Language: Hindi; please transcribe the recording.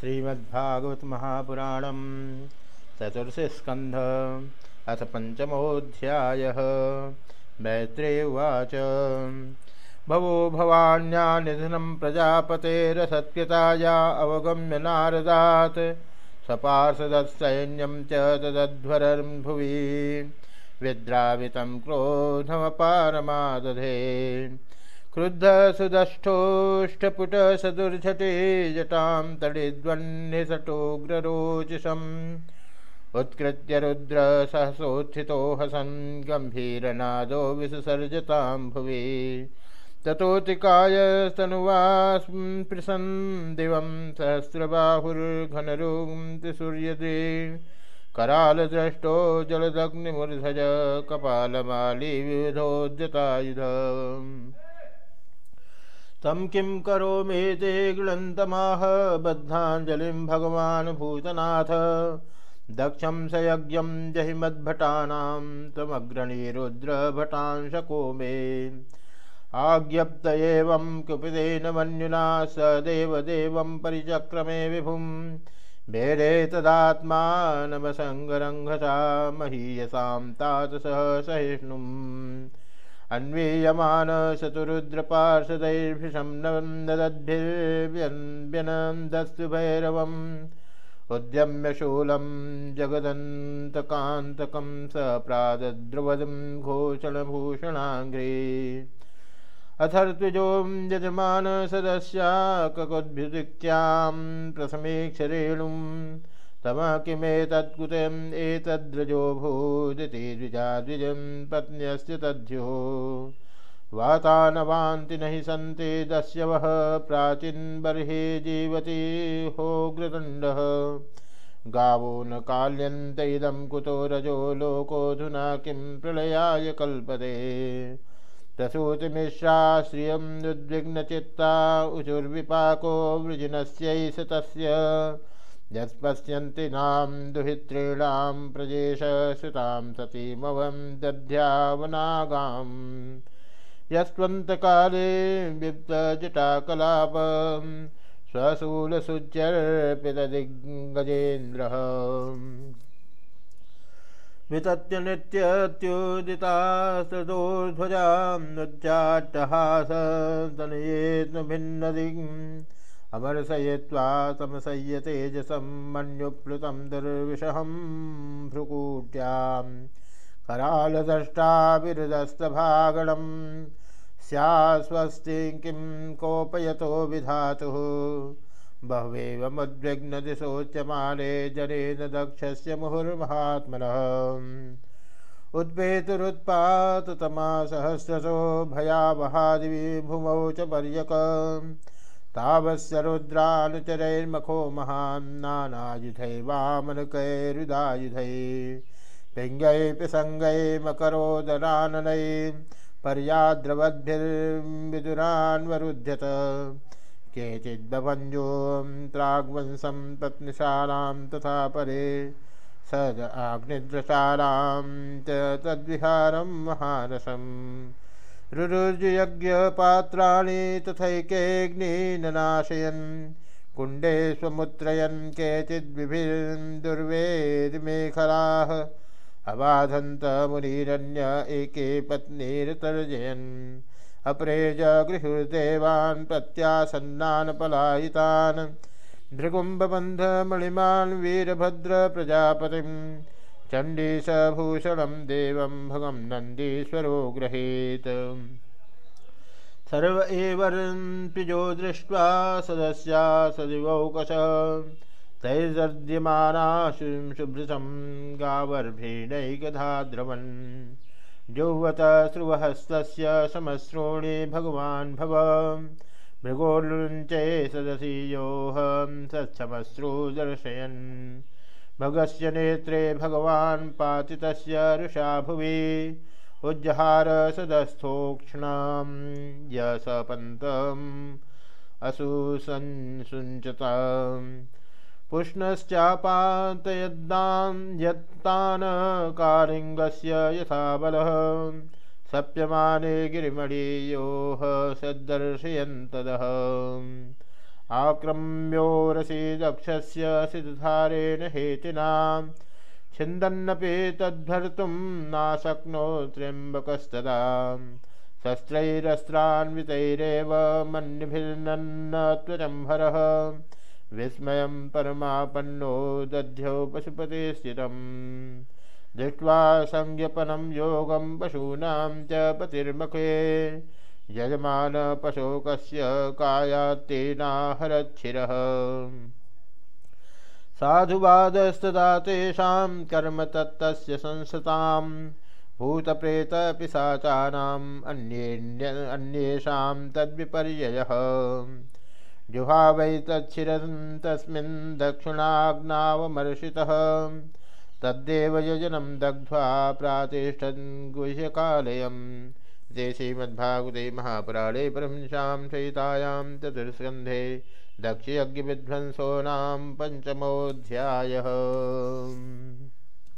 श्रीमद्भागवत महापुराण चतुर्थस्कंध अथ पंचमोध्याय मैत्रे उवाच। भवो भवान्या निधनं प्रजापतेरसत्कृताया अवगम्य नारदात्। स्वपार्षदसैन्यं च तदध्वरं भुवि। विद्रावितं क्रोधमपारमादधे। क्रुद्ध सुदष्टोष्टपुट सदुर्झटे जटां तडिद्वह्निसटोग्ररोचिषम् उत्कृत्य रुद्र सहसोत्थितो हसन् गम्भीरनादो विससर्जतां भुवि। ततोतिकायस्तनुवास्पृशन् दिवं सहस्रबाहुर्घनरूं त्रिसूर्यदे। करालदृष्टो जलदग्निमूर्धज कपालमाली विविधोद्यतायुध तं किं करोमीति गृणन्तमाह बद्धाञ्जलिं भगवान् भूतनाथ। दक्षं स यज्ञं जहि मद्भटानां त्वमग्रणीरुद्रभटांशको मे आज्ञप्त एवं कुपितेन मन्युना, स देवदेवं परिचक्रमे विभुं भेदे तदात्मानमसङ्गरङ्घसा महीयसां तात सह सहिष्णुम्। अन्वीयमान शतुरुद्रपार्षदैर्भिषं नदद्भिर्व्यनन्दस्तु भैरवम् उद्यम्य शूलं जगदन्तकान्तकं स प्रादद्रुवदं घोषणभूषणाङ्घ्रे अथर्त्विजों यजमान सदस्या ककुद्भ्युदिक्त्यां प्रथमेक्षरेणुम् तम किमेतत्कुतम् भूदिति द्विजा द्विजं पत्न्यस्य तद्ध्यो वातानवान्ति न हि सन्ति दस्यवः प्राचीन्बर्हि जीवति होग्रदण्डः गावो न काल्यन्त इदं कुतो रजो लोकोऽधुना किं प्रलयाय कल्पते। प्रसूतिमिश्रा श्रियम् उद्विग्नचित्ता उचुर्विपाको वृजिनस्यैष तस्य। यत्पश्यन्ति नाम दुहितॄणां प्रजेश श्रुतां सतीमवं दध्यावनागाम् यस्त्वन्तकाले विप्तजटाकलापं स्वशूलसुच्यर्पितदिग्गजेन्द्रः वितत्य नित्यत्युदितास्तदोर्ध्वजां नुज्जाट्टहासतनयेन भिन्नदिम् अमरसय्वा तमसय्यतेजसं मन्युप्लुतं दुर्विषहं भ्रुकूट्यां करालदष्टाविरुदस्तभागणं स्यास्वस्ति किं कोपयतो विधातुः बह्वेवमुद्विग्नदिशोच्यमाने जनेन दक्षस्य मुहुर्महात्मनः उद्वेतुरुत्पाततमासहस्रशो भयावहादिवि भूमौ च पर्यक तावस्य रुद्रानुचरैर्मखो महान्नानायुधै वामनकैरुदायुधै पिङ्गै पिसङ्गै मकरोदराननै पर्याद्रवद्भिर्विदुरान्वरुध्यत। केचिद्बभञ्जों त्राग्वंशं पत्निशालां तथा परे। सद आग्निद्रशालां च तद्विहारं महारसम्। रुरुजयज्ञपात्राणि तथैकेऽग्निननाशयन्। कुण्डे स्वमुत्रयन् केचिद्विभिर्दुर्वेदमेखलाः अबाधन्त मुनिरन्य एके पत्नीर्तर्जयन्। अपरे च गृहुर्देवान् प्रत्यासन्नान् पलायितान्। भृगुम्बबन्धमणिमान् वीरभद्रप्रजापतिम् चण्डीशभूषणं देवं भगं नन्दीश्वरो गृहीत्। सर्व एवर्पिजो दृष्ट्वा सदस्या सदिवौकश तैर्दद्यमानाशुं शुभृशं गावर्भीणैकधाद्रवन्। जुह्वत श्रुवहस्तस्य समश्रोणे भगवान् भव। मृगोल्लुञ्चे सदसि योऽहं सच्छमश्रु दर्शयन्। भगस्य नेत्रे भगवान् पाति तस्य रुषा भुवि। उज्जहार सदस्थोक्षणां यसपन्तम् असुसंसुञ्चताम् पुष्णश्चापातयद्दां यत्तान् कालिङ्गस्य यथा बलः। सप्यमाने गिरिमणियोः सद्दर्शयन्तदः। आक्रम्योरसि दक्षस्य सिद्धारेण हेतिना छिन्दन्नपि तद्धर्तुं नाशक्नो त्र्यम्बकस्तदा। शस्त्रैरस्त्रान्वितैरेव मन्यभिर्नन्न त्वजम्भरः विस्मयं परमापन्नो दध्यौ पशुपते स्थितम्। दृष्ट्वा संज्ञपनं योगं पशूनां च पतिर्मुखे। यजमान पशोकस्य कायात्तेनाहरच्छिरः। साधुवादस्तदा तेषां कर्म तत्तस्य संसताम् भूतप्रेतपिशाचानाम् अन्येन्य अन्येषां तद्विपर्ययः। जुहावै तच्छिरं तस्मिन् दक्षिणाग्नावमर्षितः। तद्देव यजनं दग्ध्वा प्रातिष्ठन् गुह्यकालयम्। श्रीमद्भागवते महापुराणे ब्रह्मशां सहितायां चतुर्स्कन्धे दक्षयज्ञविध्वंसो नाम पञ्चमोऽध्यायः।